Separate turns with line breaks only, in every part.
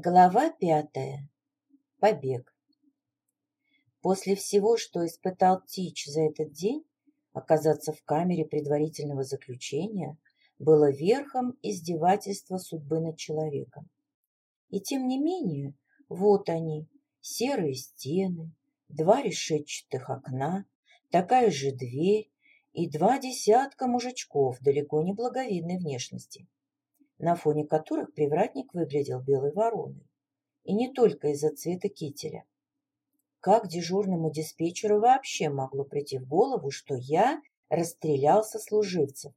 Глава пятая. Побег. После всего, что испытал Тич за этот день, оказаться в камере предварительного заключения было верхом издевательства судьбы над человеком. И тем не менее, вот они, серые стены, два решетчатых окна, такая же дверь и два десятка мужичков далеко не благовидной внешности на фоне которых привратник выглядел белой вороной. И не только из-за цвета кителя. Как дежурному диспетчеру вообще могло прийти в голову, что я расстрелял сослуживцев?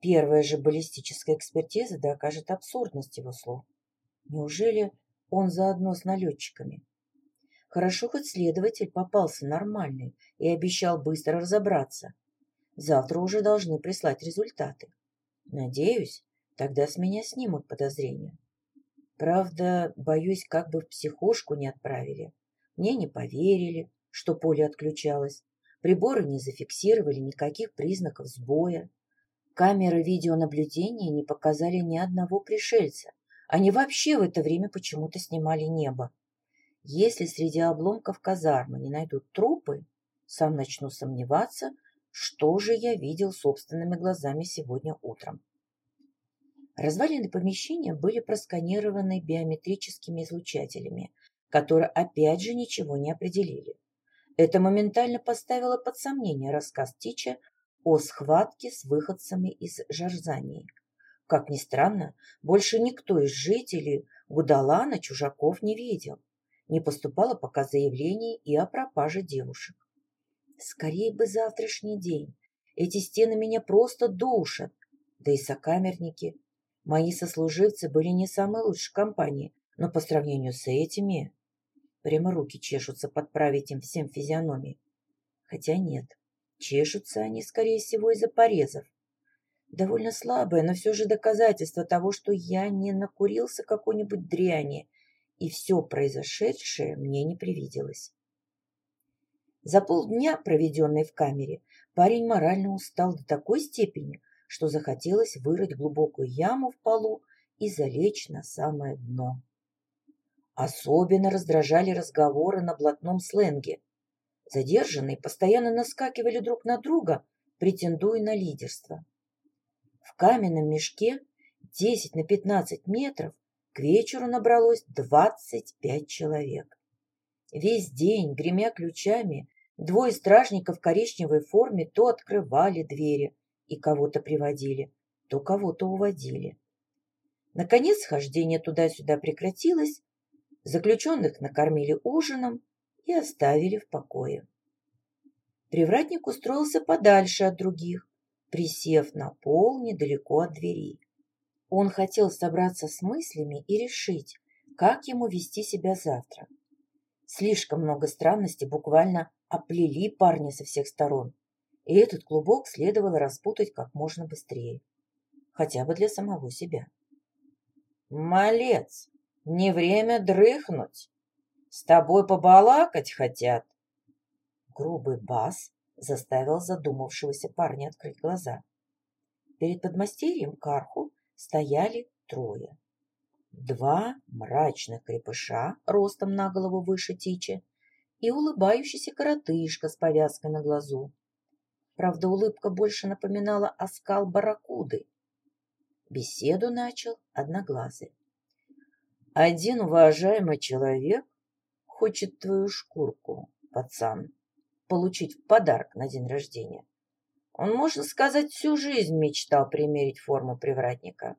Первая же баллистическая экспертиза докажет абсурдность его слов. Неужели он заодно с налетчиками? Хорошо, хоть следователь попался нормальный и обещал быстро разобраться. Завтра уже должны прислать результаты. Надеюсь, Тогда с меня снимут подозрения. Правда, боюсь, как бы в психушку не отправили. Мне не поверили, что поле отключалось. Приборы не зафиксировали никаких признаков сбоя. Камеры видеонаблюдения не показали ни одного пришельца. Они вообще в это время почему-то снимали небо. Если среди обломков казармы не найдут трупы, сам начну сомневаться, что же я видел собственными глазами сегодня утром. Развалины помещения были просканированы биометрическими излучателями, которые опять же ничего не определили. Это моментально поставило под сомнение рассказ Тича о схватке с выходцами из Жарзании. Как ни странно, больше никто из жителей Гудалана чужаков не видел. Не поступало пока заявлений и о пропаже девушек. Скорее бы завтрашний день. Эти стены меня просто душат. Да и сокамерники Мои сослуживцы были не самой лучшей компании, но по сравнению с этими... Прямо руки чешутся подправить им всем физиономии. Хотя нет, чешутся они, скорее всего, из-за порезов. Довольно слабое, но все же доказательство того, что я не накурился какой-нибудь дряни, и все произошедшее мне не привиделось. За полдня, проведенный в камере, парень морально устал до такой степени, что захотелось вырыть глубокую яму в полу и залечь на самое дно. Особенно раздражали разговоры на блатном сленге. Задержанные постоянно наскакивали друг на друга, претендуя на лидерство. В каменном мешке 10 на 15 метров к вечеру набралось 25 человек. Весь день, гремя ключами, двое стражников в коричневой форме то открывали двери, и кого-то приводили, то кого-то уводили. Наконец хождение туда-сюда прекратилось, заключенных накормили ужином и оставили в покое. Привратник устроился подальше от других, присев на пол недалеко от двери. Он хотел собраться с мыслями и решить, как ему вести себя завтра. Слишком много странностей буквально оплели парня со всех сторон и этот клубок следовало распутать как можно быстрее, хотя бы для самого себя. «Малец, не время дрыхнуть! С тобой побалакать хотят!» Грубый бас заставил задумавшегося парня открыть глаза. Перед подмастерьем Карху стояли трое. Два мрачных крепыша, ростом на голову выше Тичи, и улыбающийся коротышка с повязкой на глазу. Правда, улыбка больше напоминала оскал барракуды. Беседу начал одноглазый. Один уважаемый человек хочет твою шкурку, пацан, получить в подарок на день рождения. Он, можно сказать, всю жизнь мечтал примерить форму привратника.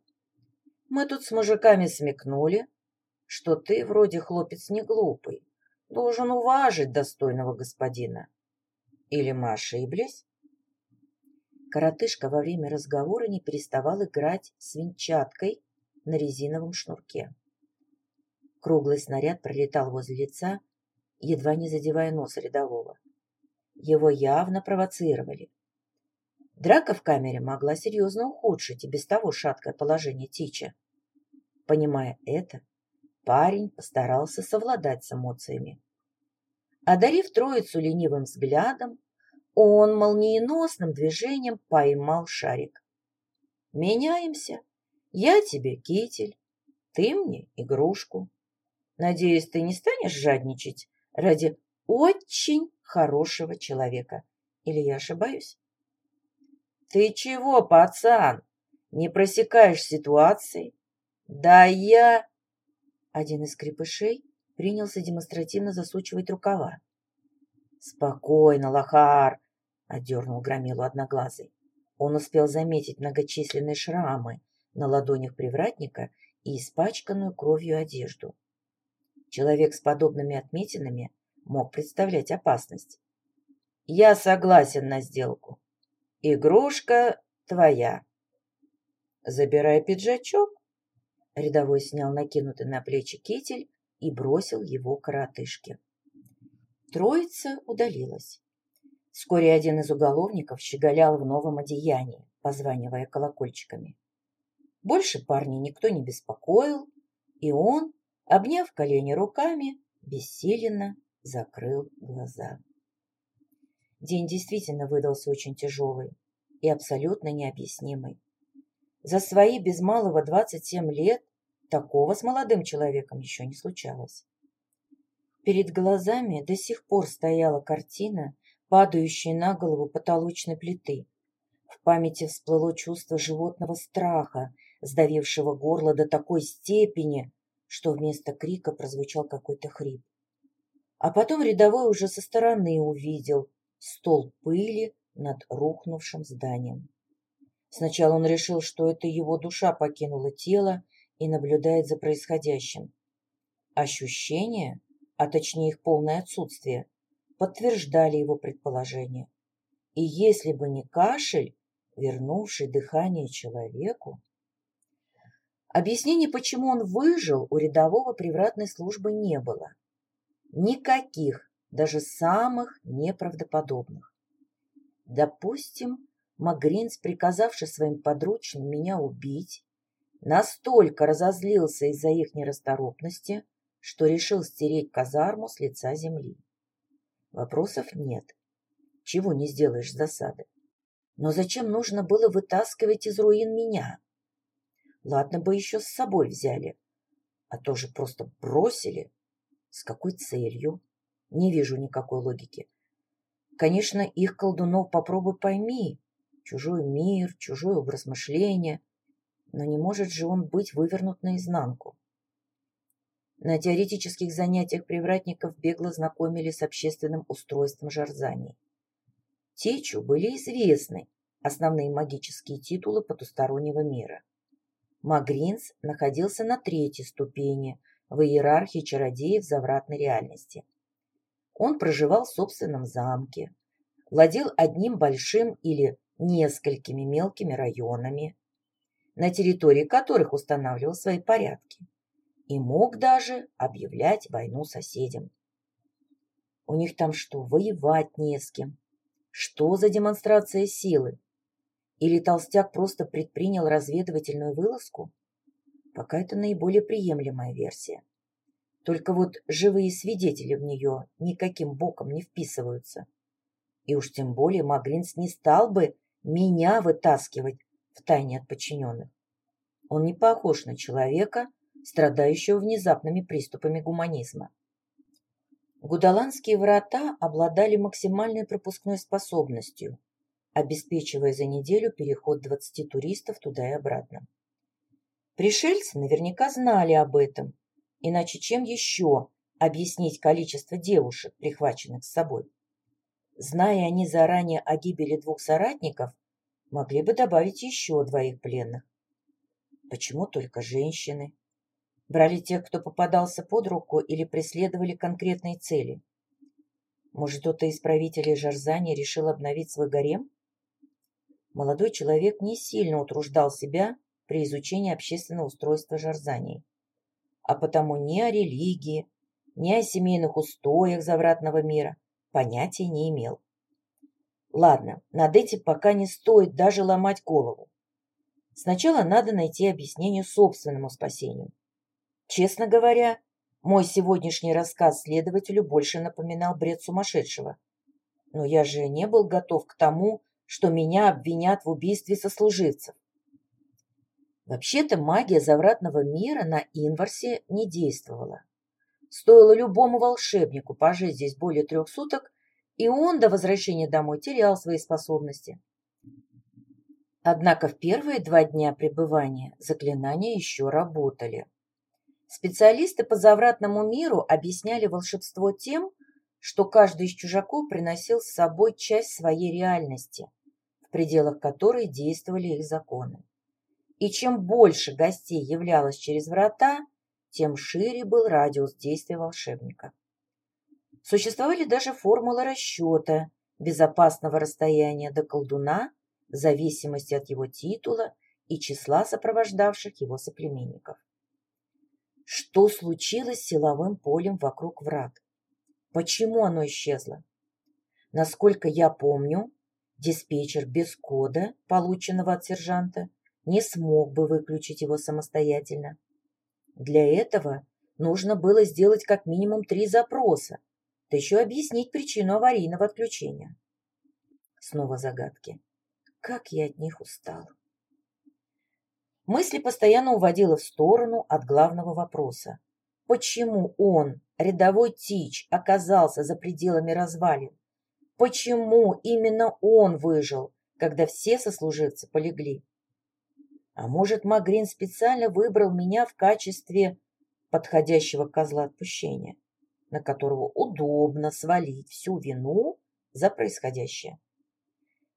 Мы тут с мужиками смекнули, что ты вроде хлопец не глупый, должен уважить достойного господина. Или мы ошиблись? Коротышка во время разговора не переставал играть свинчаткой на резиновом шнурке. Круглый снаряд пролетал возле лица, едва не задевая нос рядового. Его явно провоцировали. Драка в камере могла серьезно ухудшить и без того шаткое положение Тича. Понимая это, парень постарался совладать с эмоциями. Одарив троицу ленивым взглядом, он молниеносным движением поймал шарик. «Меняемся. Я тебе китель, ты мне игрушку. Надеюсь, ты не станешь жадничать ради очень хорошего человека. Или я ошибаюсь? Ты чего, пацан? Не просекаешь ситуации? Да я... Один из крепышей принялся демонстративно засучивать рукава. «Спокойно, Лохар!» — одернул громилу одноглазый. Он успел заметить многочисленные шрамы на ладонях привратника и испачканную кровью одежду. Человек с подобными отметинами мог представлять опасность. «Я согласен на сделку. Игрушка твоя». «Забирай пиджачок». Рядовой снял накинутый на плечи китель и бросил его коротышке. Троица удалилась. Вскоре один из уголовников щеголял в новом одеянии, позванивая колокольчиками. Больше парня никто не беспокоил, и он, обняв колени руками, бессиленно закрыл глаза. День действительно выдался очень тяжелый и абсолютно необъяснимый. За свои без малого 27 лет такого с молодым человеком еще не случалось. Перед глазами до сих пор стояла картина, падающая на голову потолочной плиты. В памяти всплыло чувство животного страха, сдавившего горло до такой степени, что вместо крика прозвучал какой-то хрип. А потом рядовой уже со стороны увидел стол пыли над рухнувшим зданием. Сначала он решил, что это его душа покинула тело и наблюдает за происходящим. Ощущения, а точнее их полное отсутствие, подтверждали его предположение. И если бы не кашель, вернувший дыхание человеку, Объяснений, почему он выжил, у рядового привратной службы не было. Никаких, даже самых неправдоподобных. Допустим, Магринс, приказавший своим подручным меня убить, настолько разозлился из-за их нерасторопности, что решил стереть казарму с лица земли. Вопросов нет. Чего не сделаешь с засады. Но зачем нужно было вытаскивать из руин меня? Ладно бы еще с собой взяли, а то же просто бросили. С какой целью? Не вижу никакой логики. Конечно, их колдунов попробуй пойми. Чужой мир, чужой образ мышления. Но не может же он быть вывернут наизнанку. На теоретических занятиях привратников бегло знакомили с общественным устройством жарзаний. Течу были известны основные магические титулы потустороннего мира. Магринс находился на третьей ступени в иерархии чародеев завратной реальности. Он проживал в собственном замке, владел одним большим или несколькими мелкими районами, на территории которых устанавливал свои порядки, и мог даже объявлять войну соседям. У них там что, воевать не с кем? Что за демонстрация силы? Или толстяк просто предпринял разведывательную вылазку? Пока это наиболее приемлемая версия. Только вот живые свидетели в нее никаким боком не вписываются. И уж тем более Магринс не стал бы меня вытаскивать в тайне от подчиненных. Он не похож на человека, страдающего внезапными приступами гуманизма. Гудаланские врата обладали максимальной пропускной способностью, обеспечивая за неделю переход 20 туристов туда и обратно. Пришельцы наверняка знали об этом, иначе чем еще объяснить количество девушек, прихваченных с собой? Зная они заранее о гибели двух соратников, могли бы добавить еще двоих пленных. Почему только женщины? Брали тех, кто попадался под руку или преследовали конкретные цели? Может, кто-то из правителей Жарзани решил обновить свой гарем? молодой человек не сильно утруждал себя при изучении общественного устройства Жарзании, а потому ни о религии, ни о семейных устоях завратного мира понятия не имел. Ладно, над этим пока не стоит даже ломать голову. Сначала надо найти объяснение собственному спасению. Честно говоря, мой сегодняшний рассказ следователю больше напоминал бред сумасшедшего. Но я же не был готов к тому, что меня обвинят в убийстве сослуживцев. Вообще-то магия завратного мира на Инварсе не действовала. Стоило любому волшебнику пожить здесь более трех суток, и он до возвращения домой терял свои способности. Однако в первые два дня пребывания заклинания еще работали. Специалисты по завратному миру объясняли волшебство тем, что каждый из чужаков приносил с собой часть своей реальности, в пределах которой действовали их законы. И чем больше гостей являлось через врата, тем шире был радиус действия волшебника. Существовали даже формулы расчета безопасного расстояния до колдуна в зависимости от его титула и числа сопровождавших его соплеменников. Что случилось с силовым полем вокруг врат? Почему оно исчезло? Насколько я помню, диспетчер без кода, полученного от сержанта, не смог бы выключить его самостоятельно. Для этого нужно было сделать как минимум три запроса, да еще объяснить причину аварийного отключения. Снова загадки. Как я от них устал. Мысли постоянно уводила в сторону от главного вопроса. Почему он, рядовой Тич, оказался за пределами развалин? Почему именно он выжил, когда все сослуживцы полегли? А может, Магрин специально выбрал меня в качестве подходящего козла отпущения, на которого удобно свалить всю вину за происходящее?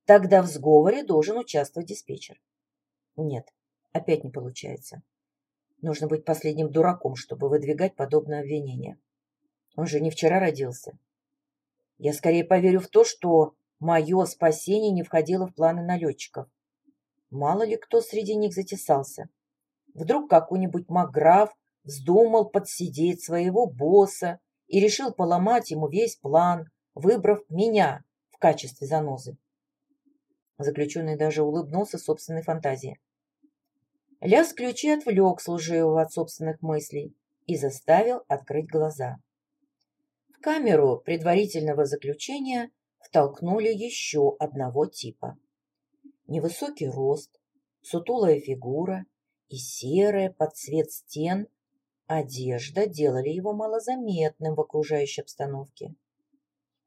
Тогда в сговоре должен участвовать диспетчер. Нет, опять не получается. Нужно быть последним дураком, чтобы выдвигать подобное обвинение. Он же не вчера родился. Я скорее поверю в то, что мое спасение не входило в планы налетчиков. Мало ли кто среди них затесался. Вдруг какой-нибудь маграф вздумал подсидеть своего босса и решил поломать ему весь план, выбрав меня в качестве занозы. Заключенный даже улыбнулся собственной фантазии. Ляс ключи отвлек служивого от собственных мыслей и заставил открыть глаза. В камеру предварительного заключения втолкнули еще одного типа. Невысокий рост, сутулая фигура и серая под цвет стен одежда делали его малозаметным в окружающей обстановке.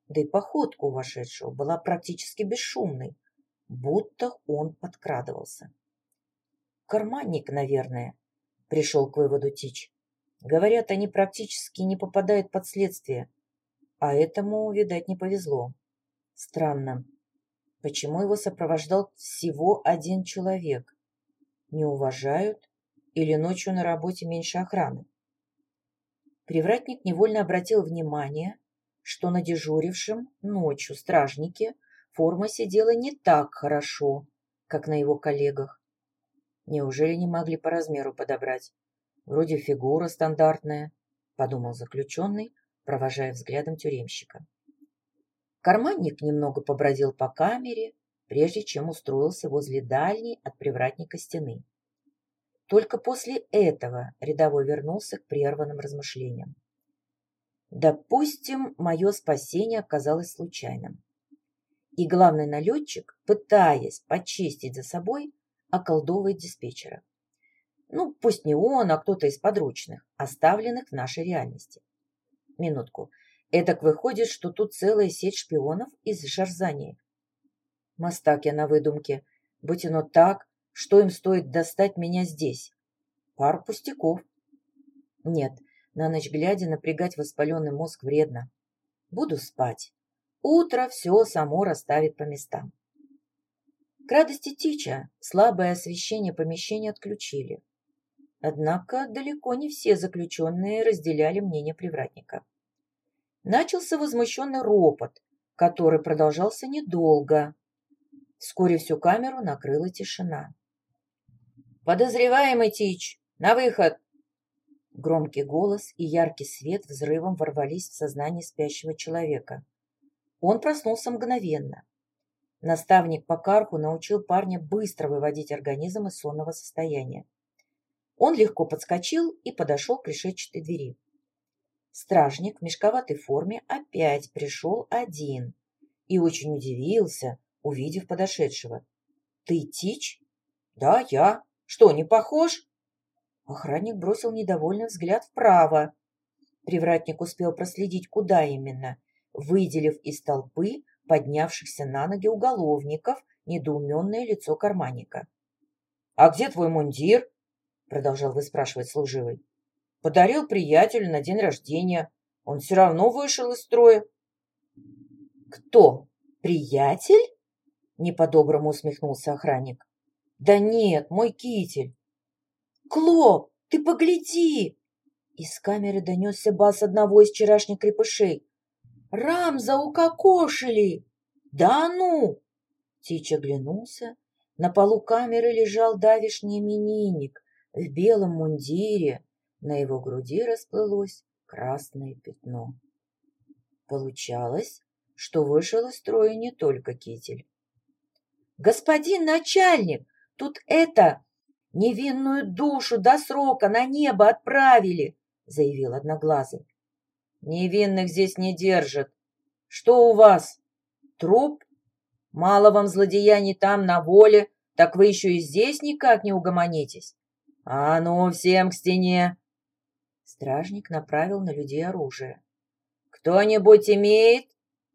Да и походка вошедшего была практически бесшумной, будто он подкрадывался. Карманник, наверное, пришел к выводу Тич. Говорят, они практически не попадают под следствие, а этому, видать, не повезло. Странно, почему его сопровождал всего один человек? Не уважают или ночью на работе меньше охраны? Привратник невольно обратил внимание, что на дежурившем ночью стражнике форма сидела не так хорошо, как на его коллегах. Неужели не могли по размеру подобрать? Вроде фигура стандартная, подумал заключенный, провожая взглядом тюремщика. Карманник немного побродил по камере, прежде чем устроился возле дальней от привратника стены. Только после этого рядовой вернулся к прерванным размышлениям. Допустим, мое спасение оказалось случайным. И главный налетчик, пытаясь почистить за собой, околдовывает диспетчера. Ну, пусть не он, а кто-то из подручных, оставленных в нашей реальности. Минутку. Эдак выходит, что тут целая сеть шпионов из Жарзании. Мастак я на выдумке. Быть оно так, что им стоит достать меня здесь? Пар пустяков. Нет, на ночь глядя напрягать воспаленный мозг вредно. Буду спать. Утро все само расставит по местам. К радости Тича слабое освещение помещения отключили. Однако далеко не все заключенные разделяли мнение привратника. Начался возмущенный ропот, который продолжался недолго. Вскоре всю камеру накрыла тишина. «Подозреваемый Тич, на выход!» Громкий голос и яркий свет взрывом ворвались в сознание спящего человека. Он проснулся мгновенно. Наставник по карху научил парня быстро выводить организм из сонного состояния. Он легко подскочил и подошел к решетчатой двери. Стражник в мешковатой форме опять пришел один и очень удивился, увидев подошедшего. «Ты Тич?» «Да, я. Что, не похож?» Охранник бросил недовольный взгляд вправо. Привратник успел проследить, куда именно, выделив из толпы поднявшихся на ноги уголовников недоуменное лицо карманника. «А где твой мундир?» — продолжал выспрашивать служивый. «Подарил приятелю на день рождения. Он все равно вышел из строя». «Кто? Приятель?» — не по-доброму усмехнулся охранник. «Да нет, мой китель». «Клоп, ты погляди!» Из камеры донесся бас одного из вчерашних крепышей. «Рамза укокошили!» «Да ну!» Тич оглянулся. На полу камеры лежал давишний именинник в белом мундире. На его груди расплылось красное пятно. Получалось, что вышел из строя не только китель. «Господин начальник, тут это, невинную душу до срока на небо отправили!» заявил Одноглазый. «Невинных здесь не держат. Что у вас? Труп? Мало вам злодеяний там, на воле, так вы еще и здесь никак не угомонитесь. А ну, всем к стене!» Стражник направил на людей оружие. «Кто-нибудь имеет,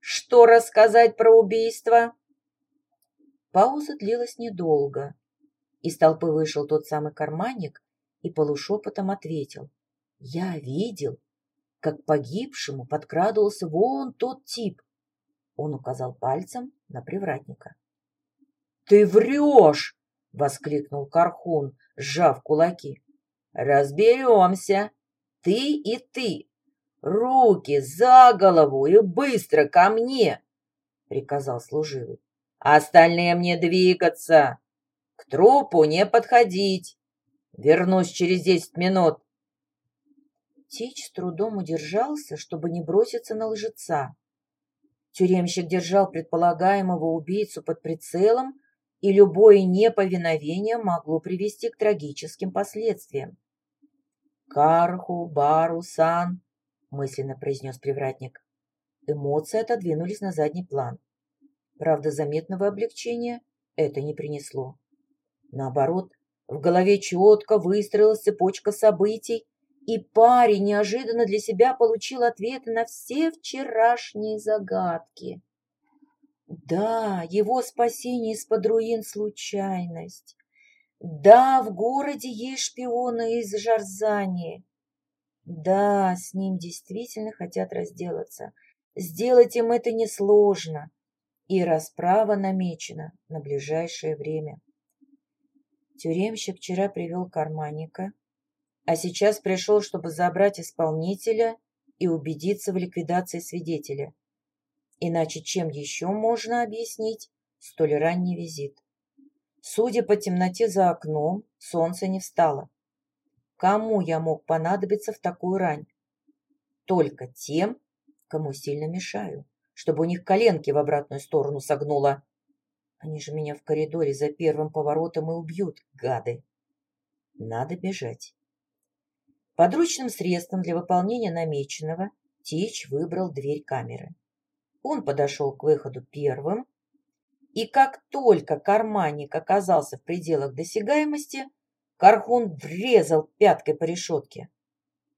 что рассказать про убийство?» Пауза длилась недолго. Из толпы вышел тот самый карманник и полушепотом ответил. «Я видел, как погибшему подкрадывался вон тот тип. Он указал пальцем на привратника. «Ты врешь!» — воскликнул Кархун, сжав кулаки. «Разберемся! Ты и ты! Руки за голову и быстро ко мне!» — приказал служивый. «Остальные мне двигаться! К трупу не подходить! Вернусь через десять минут!» Тич с трудом удержался, чтобы не броситься на лжеца. Тюремщик держал предполагаемого убийцу под прицелом, и любое неповиновение могло привести к трагическим последствиям. «Карху, Бару, Сан», — мысленно произнес привратник. Эмоции отодвинулись на задний план. Правда, заметного облегчения это не принесло. Наоборот, в голове четко выстроилась цепочка событий, и парень неожиданно для себя получил ответы на все вчерашние загадки. Да, его спасение из-под руин – случайность. Да, в городе есть шпионы из Жарзани. Да, с ним действительно хотят разделаться. Сделать им это несложно. И расправа намечена на ближайшее время. Тюремщик вчера привел карманника – а сейчас пришел, чтобы забрать исполнителя и убедиться в ликвидации свидетеля. Иначе чем еще можно объяснить столь ранний визит? Судя по темноте за окном, солнце не встало. Кому я мог понадобиться в такую рань? Только тем, кому сильно мешаю, чтобы у них коленки в обратную сторону согнуло. Они же меня в коридоре за первым поворотом и убьют, гады. Надо бежать. Подручным средством для выполнения намеченного Тич выбрал дверь камеры. Он подошел к выходу первым, и как только карманник оказался в пределах досягаемости, Кархун врезал пяткой по решетке.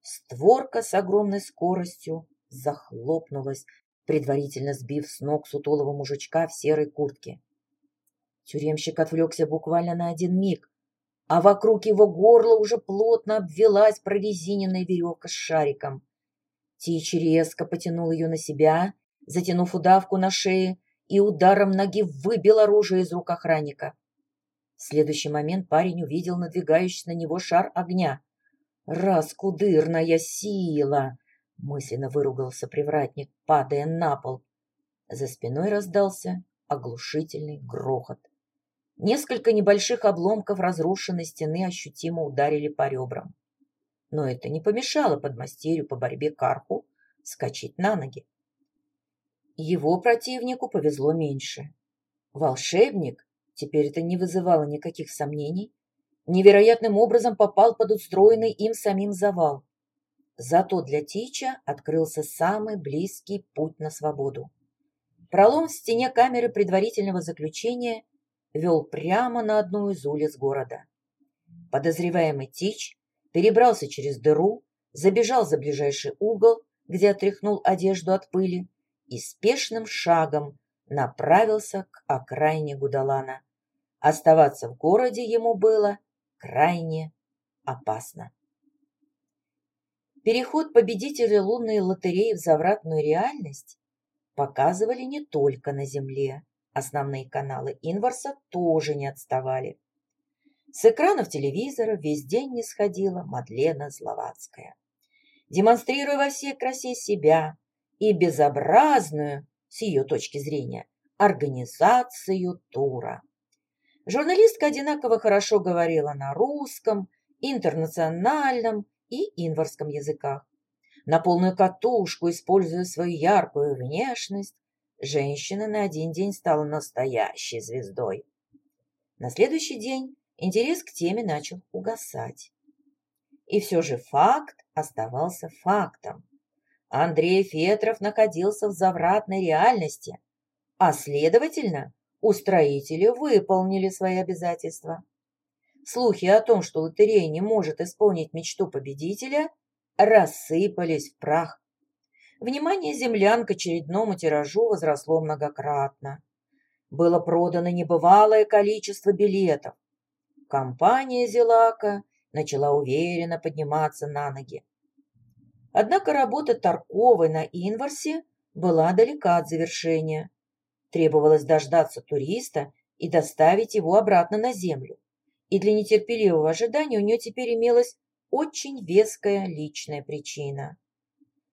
Створка с огромной скоростью захлопнулась, предварительно сбив с ног сутулого мужичка в серой куртке. Тюремщик отвлекся буквально на один миг, а вокруг его горла уже плотно обвелась прорезиненная веревка с шариком. Тич резко потянул ее на себя, затянув удавку на шее, и ударом ноги выбил оружие из рук охранника. В следующий момент парень увидел надвигающийся на него шар огня. «Раскудырная сила!» — мысленно выругался привратник, падая на пол. За спиной раздался оглушительный грохот. Несколько небольших обломков разрушенной стены ощутимо ударили по ребрам. Но это не помешало подмастерью по борьбе Карху скачать на ноги. Его противнику повезло меньше. Волшебник, теперь это не вызывало никаких сомнений, невероятным образом попал под устроенный им самим завал. Зато для Тича открылся самый близкий путь на свободу. Пролом в стене камеры предварительного заключения – вел прямо на одну из улиц города. Подозреваемый Тич перебрался через дыру, забежал за ближайший угол, где отряхнул одежду от пыли, и спешным шагом направился к окраине Гудалана. Оставаться в городе ему было крайне опасно. Переход победителя лунной лотереи в завратную реальность показывали не только на Земле. Основные каналы Инварса тоже не отставали. С экранов телевизора весь день не сходила Мадлена Зловацкая. Демонстрируя во всей красе себя и безобразную, с ее точки зрения, организацию тура. Журналистка одинаково хорошо говорила на русском, интернациональном и инварском языках. На полную катушку, используя свою яркую внешность, женщина на один день стала настоящей звездой. На следующий день интерес к теме начал угасать. И все же факт оставался фактом. Андрей Фетров находился в завратной реальности, а, следовательно, устроители выполнили свои обязательства. Слухи о том, что лотерея не может исполнить мечту победителя, рассыпались в прах. Внимание землян к очередному тиражу возросло многократно. Было продано небывалое количество билетов. Компания «Зелака» начала уверенно подниматься на ноги. Однако работа Тарковой на Инварсе была далека от завершения. Требовалось дождаться туриста и доставить его обратно на землю. И для нетерпеливого ожидания у нее теперь имелась очень веская личная причина.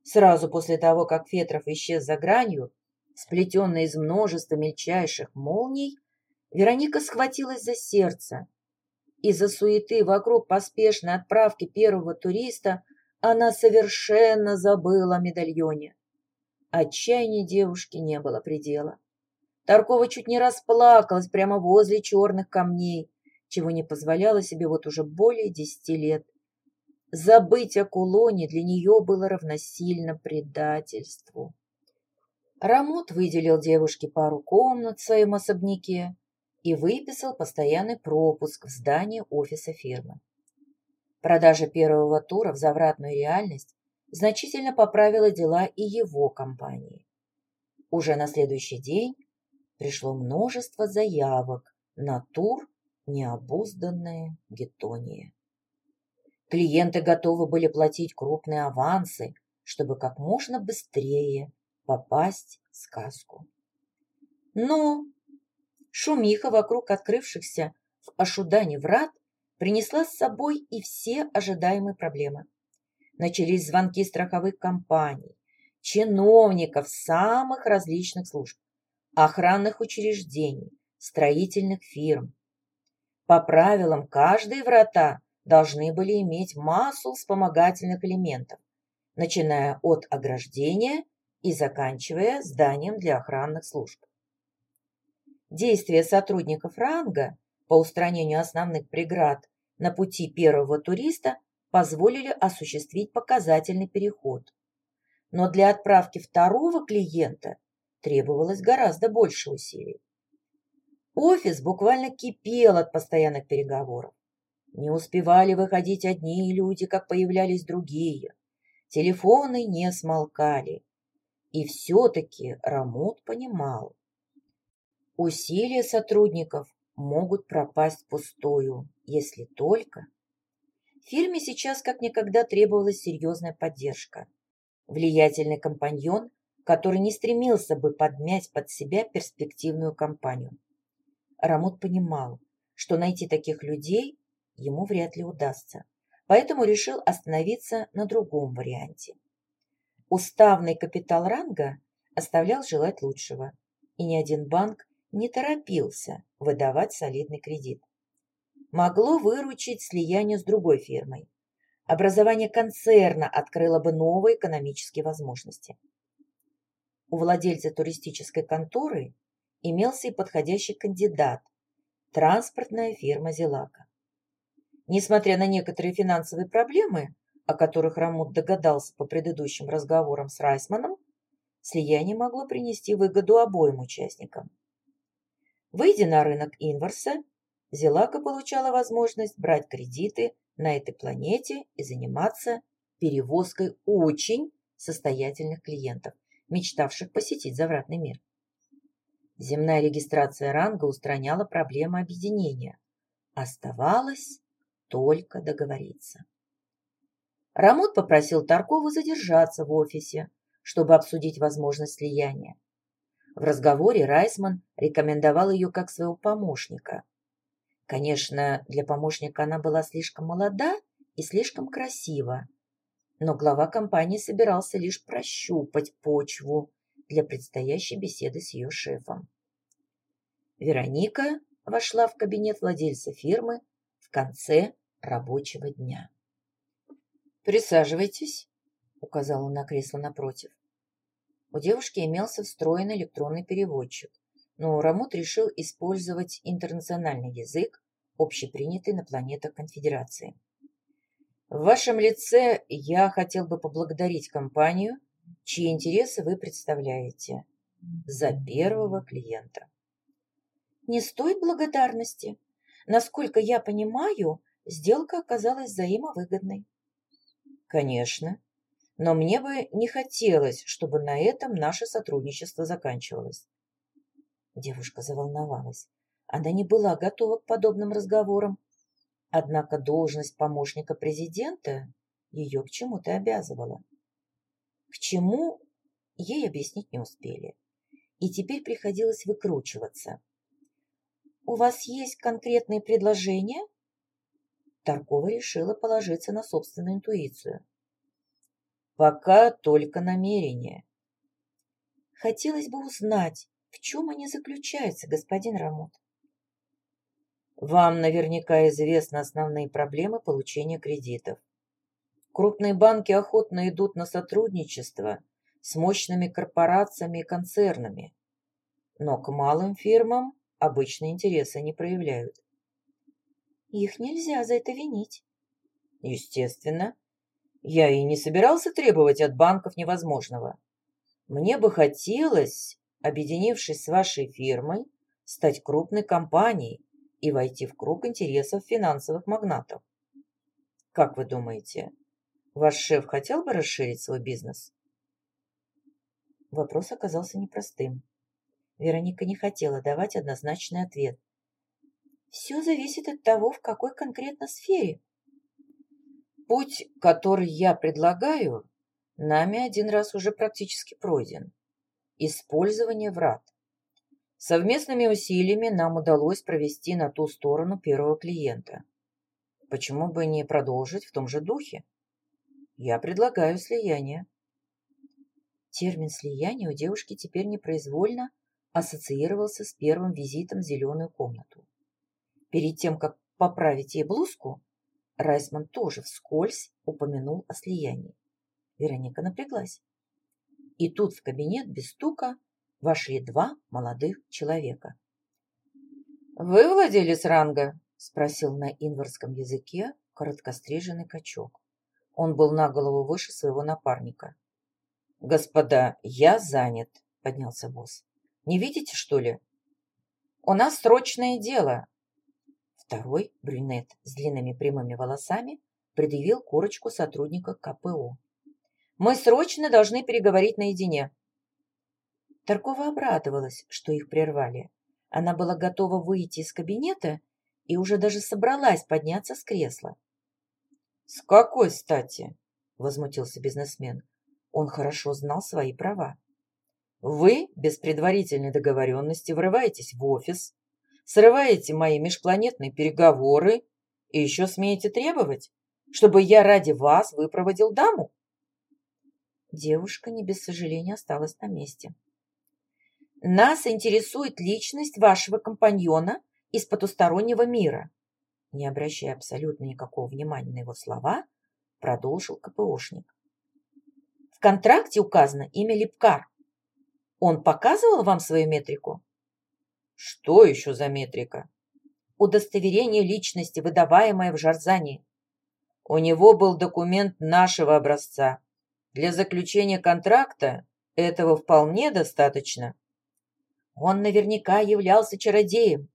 Сразу после того, как Фетров исчез за гранью, сплетенный из множества мельчайших молний, Вероника схватилась за сердце. Из-за суеты вокруг поспешной отправки первого туриста она совершенно забыла о медальоне. Отчаянию девушки не было предела. Таркова чуть не расплакалась прямо возле черных камней, чего не позволяла себе вот уже более десяти лет. Забыть о кулоне для нее было равносильно предательству. Рамот выделил девушке пару комнат в своем особняке и выписал постоянный пропуск в здание офиса фирмы. Продажа первого тура в завратную реальность значительно поправила дела и его компании. Уже на следующий день пришло множество заявок на тур «Необузданная Гетония». Клиенты готовы были платить крупные авансы, чтобы как можно быстрее попасть в сказку. Но шумиха вокруг открывшихся в Ашудане врат принесла с собой и все ожидаемые проблемы. Начались звонки страховых компаний, чиновников самых различных служб, охранных учреждений, строительных фирм. По правилам, каждые врата должны были иметь массу вспомогательных элементов, начиная от ограждения и заканчивая зданием для охранных служб. Действия сотрудников ранга по устранению основных преград на пути первого туриста позволили осуществить показательный переход. Но для отправки второго клиента требовалось гораздо больше усилий. Офис буквально кипел от постоянных переговоров. Не успевали выходить одни люди, как появлялись другие. Телефоны не смолкали. И все-таки Рамут понимал. Усилия сотрудников могут пропасть пустую, если только... Фирме сейчас как никогда требовалась серьезная поддержка. Влиятельный компаньон который не стремился бы подмять под себя перспективную компанию. Рамут понимал, что найти таких людей ему вряд ли удастся, поэтому решил остановиться на другом варианте. Уставный капитал ранга оставлял желать лучшего, и ни один банк не торопился выдавать солидный кредит. Могло выручить слияние с другой фирмой. Образование концерна открыло бы новые экономические возможности. У владельца туристической конторы имелся и подходящий кандидат – транспортная фирма «Зелака». Несмотря на некоторые финансовые проблемы, о которых Рамут догадался по предыдущим разговорам с Райсманом, слияние могло принести выгоду обоим участникам. Выйдя на рынок Инварса, Зелака получала возможность брать кредиты на этой планете и заниматься перевозкой очень состоятельных клиентов, мечтавших посетить завратный мир. Земная регистрация ранга устраняла проблемы объединения. Оставалось только договориться. Рамот попросил Таркову задержаться в офисе, чтобы обсудить возможность слияния. В разговоре Райсман рекомендовал ее как своего помощника. Конечно, для помощника она была слишком молода и слишком красива, но глава компании собирался лишь прощупать почву для предстоящей беседы с ее шефом. Вероника вошла в кабинет владельца фирмы в конце рабочего дня. «Присаживайтесь», — указал он на кресло напротив. У девушки имелся встроенный электронный переводчик, но Рамут решил использовать интернациональный язык, общепринятый на планетах Конфедерации. В вашем лице я хотел бы поблагодарить компанию, чьи интересы вы представляете, за первого клиента. Не стоит благодарности. Насколько я понимаю, сделка оказалась взаимовыгодной. Конечно, но мне бы не хотелось, чтобы на этом наше сотрудничество заканчивалось. Девушка заволновалась. Она не была готова к подобным разговорам Однако должность помощника президента ее к чему-то обязывала. К чему ей объяснить не успели. И теперь приходилось выкручиваться. «У вас есть конкретные предложения?» Таркова решила положиться на собственную интуицию. «Пока только намерения». «Хотелось бы узнать, в чем они заключаются, господин Рамот?» Вам наверняка известны основные проблемы получения кредитов. Крупные банки охотно идут на сотрудничество с мощными корпорациями и концернами, но к малым фирмам обычно интереса не проявляют. Их нельзя за это винить. Естественно. Я и не собирался требовать от банков невозможного. Мне бы хотелось, объединившись с вашей фирмой, стать крупной компанией, и войти в круг интересов финансовых магнатов. Как вы думаете, ваш шеф хотел бы расширить свой бизнес? Вопрос оказался непростым. Вероника не хотела давать однозначный ответ. Все зависит от того, в какой конкретно сфере. Путь, который я предлагаю, нами один раз уже практически пройден. Использование врат. Совместными усилиями нам удалось провести на ту сторону первого клиента. Почему бы не продолжить в том же духе? Я предлагаю слияние. Термин «слияние» у девушки теперь непроизвольно ассоциировался с первым визитом в зеленую комнату. Перед тем, как поправить ей блузку, Райсман тоже вскользь упомянул о слиянии. Вероника напряглась. И тут в кабинет без стука вошли два молодых человека. «Вы владелец ранга?» – спросил на инварском языке короткостриженный качок. Он был на голову выше своего напарника. «Господа, я занят», – поднялся босс. «Не видите, что ли?» «У нас срочное дело». Второй, брюнет с длинными прямыми волосами, предъявил корочку сотрудника КПО. «Мы срочно должны переговорить наедине». Таркова обрадовалась, что их прервали. Она была готова выйти из кабинета и уже даже собралась подняться с кресла. «С какой стати?» – возмутился бизнесмен. Он хорошо знал свои права. «Вы без предварительной договоренности врываетесь в офис, срываете мои межпланетные переговоры и еще смеете требовать, чтобы я ради вас выпроводил даму?» Девушка не без сожаления осталась на месте. Нас интересует личность вашего компаньона из потустороннего мира. Не обращая абсолютно никакого внимания на его слова, продолжил КПОшник. В контракте указано имя Липкар. Он показывал вам свою метрику? Что еще за метрика? Удостоверение личности, выдаваемое в Жарзане. У него был документ нашего образца. Для заключения контракта этого вполне достаточно. Он наверняка являлся чародеем,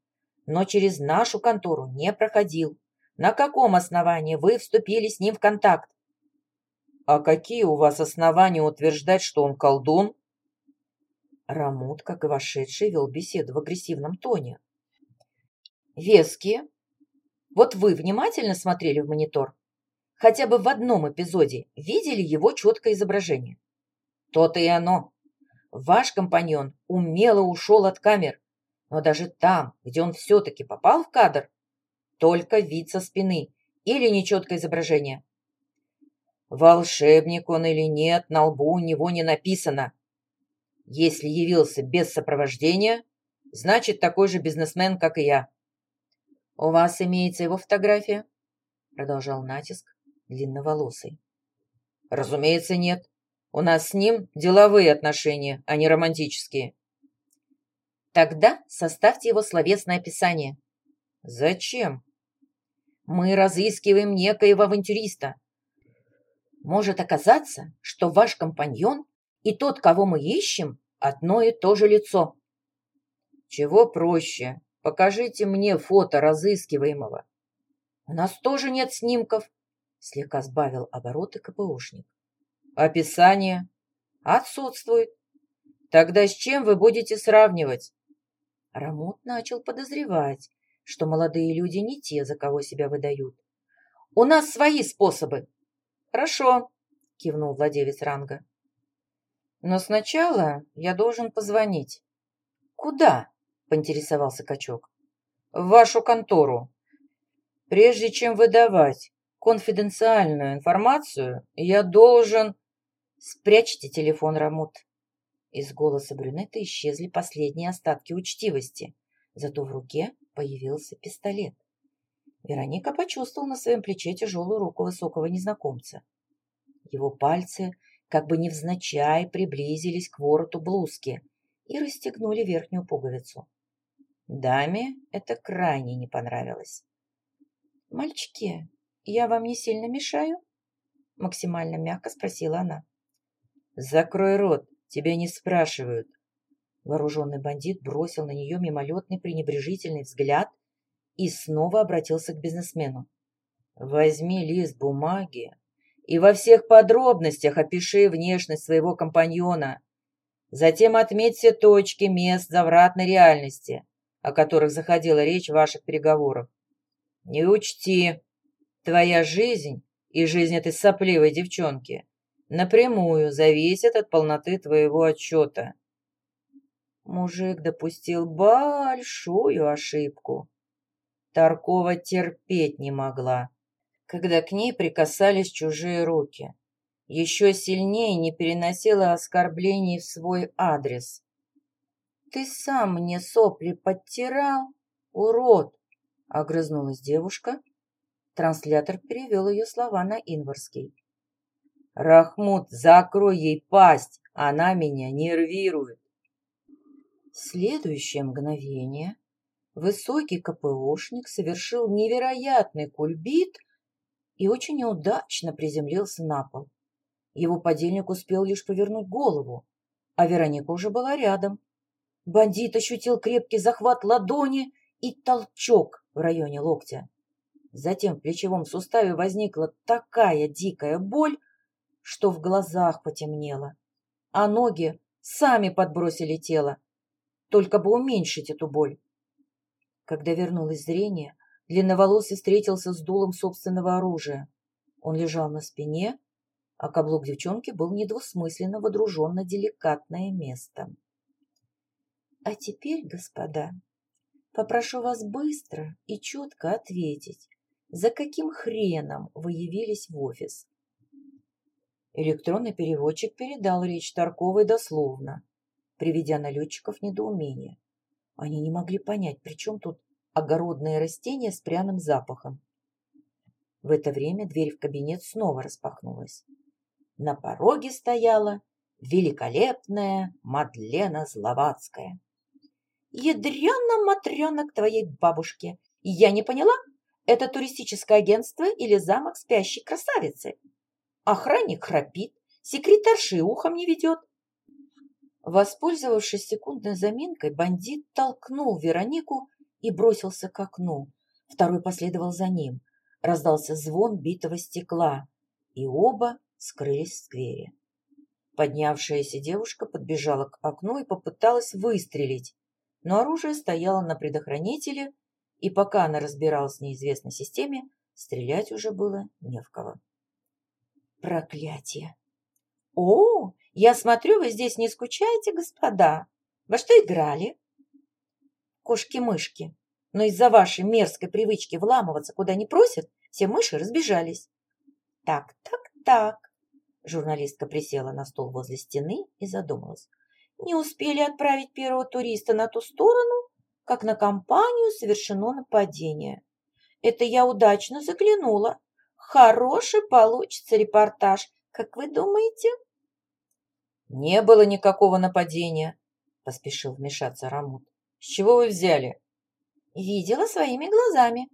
но через нашу контору не проходил. На каком основании вы вступили с ним в контакт?
«А какие у вас основания утверждать, что он колдун?»
Рамут, как и вошедший, вел беседу в агрессивном тоне. «Веские. Вот вы внимательно смотрели в монитор? Хотя бы в одном эпизоде видели его четкое изображение? То-то и оно. Ваш компаньон умело ушел от камер, но даже там, где он все-таки попал в кадр, только вид со спины или нечеткое изображение. Волшебник он или нет, на лбу у него не написано. Если явился без сопровождения, значит такой же бизнесмен, как и я. У вас имеется его фотография? Продолжал натиск длинноволосый. Разумеется, нет. У нас с ним деловые отношения, а не романтические. Тогда составьте его словесное описание. Зачем? Мы разыскиваем некоего авантюриста. Может оказаться, что ваш компаньон и тот, кого мы ищем, одно и то же лицо. Чего проще? Покажите мне фото разыскиваемого. У нас тоже нет снимков, слегка сбавил обороты КПУшник. Описание отсутствует. Тогда с чем вы будете сравнивать? Рамут начал подозревать, что молодые люди не те, за кого себя выдают. «У нас свои способы!» «Хорошо», — кивнул владелец ранга. «Но сначала я должен позвонить». «Куда?» — поинтересовался качок. «В вашу контору. Прежде чем выдавать конфиденциальную информацию, я должен...» «Спрячьте телефон, Рамут». Из голоса брюнета исчезли последние остатки учтивости, зато в руке появился пистолет. Вероника почувствовала на своем плече тяжелую руку высокого незнакомца. Его пальцы, как бы невзначай, приблизились к вороту блузки и расстегнули верхнюю пуговицу. Даме это крайне не понравилось. «Мальчики, я вам не сильно мешаю?» Максимально мягко спросила она. «Закрой рот, тебя не спрашивают», Вооруженный бандит бросил на нее мимолетный пренебрежительный взгляд и снова обратился к бизнесмену. «Возьми лист бумаги и во всех подробностях опиши внешность своего компаньона. Затем отметь все точки мест завратной реальности, о которых заходила речь в ваших переговорах. Не учти, твоя жизнь и жизнь этой сопливой девчонки напрямую зависят от полноты твоего отчета. Мужик допустил большую ошибку. Таркова терпеть не могла, когда к ней прикасались чужие руки. Еще сильнее не переносила оскорблений в свой адрес. «Ты сам мне сопли подтирал, урод!» — огрызнулась девушка. Транслятор перевел ее слова на инварский. «Рахмут, закрой ей пасть, она меня нервирует!» следующее мгновение высокий КПОшник совершил невероятный кульбит и очень неудачно приземлился на пол. Его подельник успел лишь повернуть голову, а Вероника уже была рядом. Бандит ощутил крепкий захват ладони и толчок в районе локтя. Затем в плечевом суставе возникла такая дикая боль, что в глазах потемнело, а ноги сами подбросили тело, только бы уменьшить эту боль. Когда вернулось зрение, длинноволосый встретился с дулом собственного оружия. Он лежал на спине, а каблук девчонки был недвусмысленно водружен на деликатное место. А теперь, господа, попрошу вас быстро и четко ответить, за каким хреном вы явились в офис. Электронный переводчик передал речь Тарковой дословно приведя налетчиков недоумение. Они не могли понять, при чем тут огородные растения с пряным запахом. В это время дверь в кабинет снова распахнулась. На пороге стояла великолепная Мадлена Зловацкая. «Ядрена-матрена к твоей бабушке! Я не поняла, это туристическое агентство или замок спящей красавицы? Охранник храпит, секретарши ухом не ведет, Воспользовавшись секундной заминкой, бандит толкнул Веронику и бросился к окну. Второй последовал за ним. Раздался звон битого стекла, и оба скрылись в сквере. Поднявшаяся девушка подбежала к окну и попыталась выстрелить, но оружие стояло на предохранителе, и пока она разбиралась в неизвестной системе, стрелять уже было не в кого. Проклятие! О, я смотрю, вы здесь не скучаете, господа. Во что играли? Кошки-мышки. Но из-за вашей мерзкой привычки вламываться куда не просят, все мыши разбежались. Так, так, так. Журналистка присела на стол возле стены и задумалась. Не успели отправить первого туриста на ту сторону, как на компанию совершено нападение. Это я удачно заглянула. Хороший получится репортаж, как вы думаете?
Не было никакого нападения, поспешил вмешаться Рамут. С чего вы взяли?
Видела своими глазами.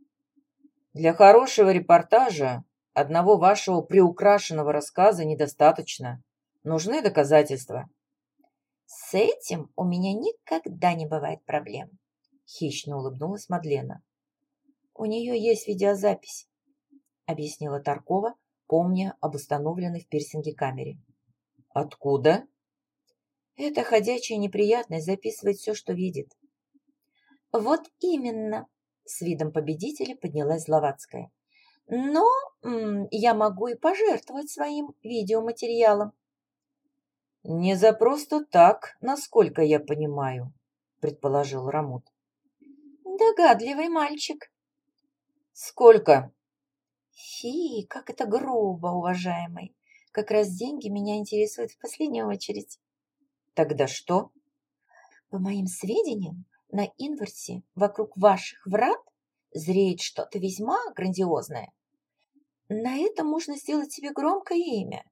Для хорошего репортажа одного вашего приукрашенного рассказа недостаточно. Нужны доказательства.
С этим у меня никогда не бывает проблем. Хищно улыбнулась Мадлена. У нее есть видеозапись, объяснила Таркова, помня об установленной в пирсинге камере.
Откуда?
Это ходячая неприятность записывает все, что видит. Вот именно, с видом победителя поднялась Зловацкая. Но я могу и пожертвовать своим видеоматериалом.
Не за просто так, насколько я понимаю, предположил Рамут.
Догадливый мальчик.
Сколько?
Фи, как это грубо, уважаемый. Как раз деньги меня интересуют в последнюю очередь.
Тогда что?
По моим сведениям, на инверсе вокруг ваших врат зреет что-то весьма грандиозное. На это можно сделать себе громкое имя.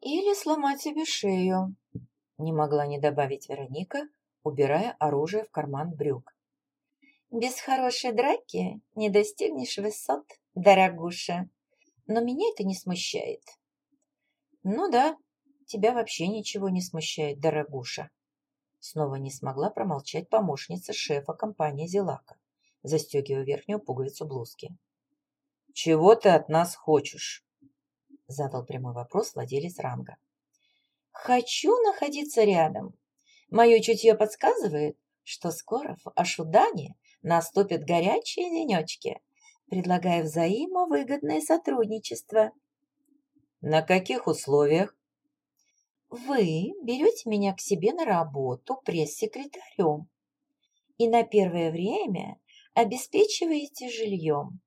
Или сломать себе шею, не могла не добавить Вероника, убирая оружие в карман брюк. Без хорошей драки не достигнешь высот, дорогуша. Но меня это не смущает. Ну да, тебя вообще ничего не смущает, дорогуша. Снова не смогла промолчать помощница шефа компании Зелака, застегивая верхнюю пуговицу блузки.
«Чего ты от нас хочешь?»
Задал прямой вопрос владелец ранга. «Хочу находиться рядом. Мое чутье подсказывает, что скоро в Ашудане наступят горячие денечки. Предлагаю взаимовыгодное сотрудничество».
«На каких условиях?»
Вы берете меня к себе на работу пресс-секретарем и на первое время обеспечиваете жильем.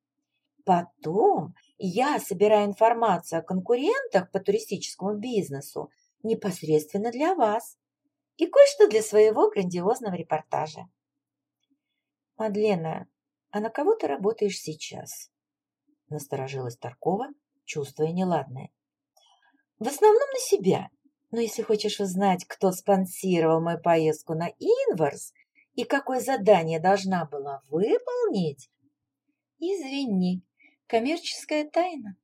Потом я собираю информацию о конкурентах по туристическому бизнесу непосредственно для вас и кое-что для своего грандиозного репортажа. Мадлена, а на кого ты работаешь сейчас? Насторожилась Таркова, чувствуя неладное. В основном на себя. Но если хочешь узнать, кто спонсировал мою поездку на Инварс и какое задание должна была выполнить, извини, коммерческая тайна.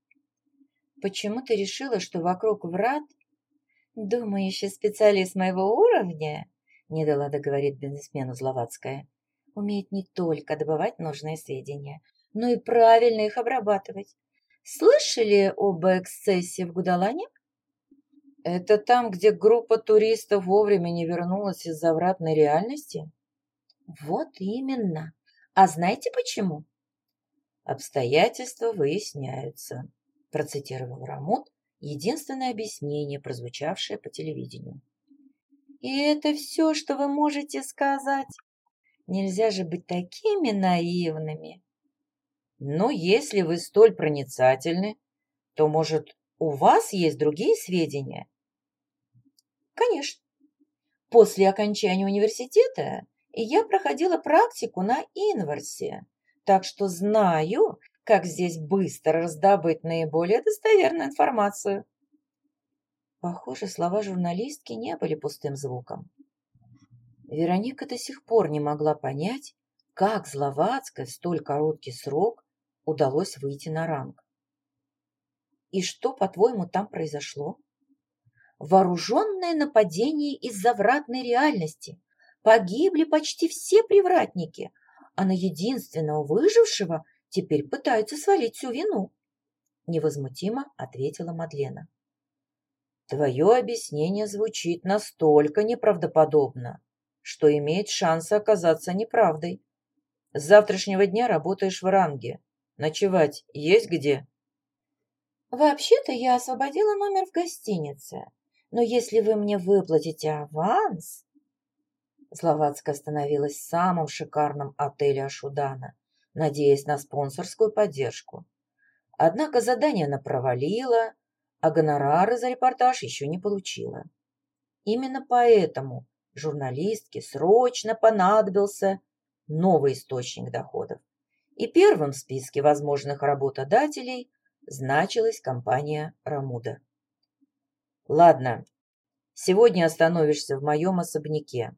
Почему ты решила, что вокруг врат думающий специалист моего уровня, не дала договорить бизнесмену Зловацкая, умеет не только добывать нужные сведения, но и правильно их обрабатывать. Слышали об эксцессе в Гудалане?
Это там, где группа туристов вовремя не вернулась из завратной реальности?
Вот именно. А знаете почему?
Обстоятельства выясняются, процитировал Рамут единственное объяснение, прозвучавшее по телевидению.
И это все, что вы можете сказать? Нельзя же быть такими наивными.
Но если вы столь проницательны, то, может, у вас есть другие сведения?
Конечно. После окончания университета я проходила практику на инверсе, так что знаю, как здесь быстро раздобыть наиболее достоверную информацию. Похоже, слова журналистки не были пустым звуком. Вероника до сих пор не могла понять, как Зловацкой в столь короткий срок удалось выйти на ранг. И что, по-твоему, там произошло? Вооруженное нападение из завратной реальности. Погибли почти все привратники, а на единственного выжившего теперь пытаются свалить всю вину. невозмутимо ответила Мадлена.
Твое объяснение звучит настолько неправдоподобно, что имеет шанс оказаться неправдой. С завтрашнего дня работаешь в ранге. Ночевать есть где?
Вообще-то я освободила номер в гостинице, но если вы мне выплатите аванс... Зловацкая остановилась в самом шикарном отеле Ашудана, надеясь на спонсорскую поддержку. Однако задание она провалила, а гонорары за репортаж еще не получила. Именно поэтому журналистке срочно понадобился новый источник доходов. И первым в списке возможных работодателей значилась компания «Рамуда». «Ладно, сегодня остановишься в моем особняке.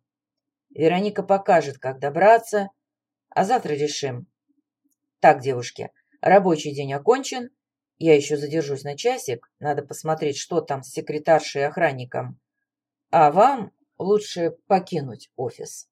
Вероника покажет, как добраться, а завтра решим. Так, девушки, рабочий день окончен, я еще задержусь на часик, надо посмотреть, что там с секретаршей и охранником. А вам лучше покинуть офис».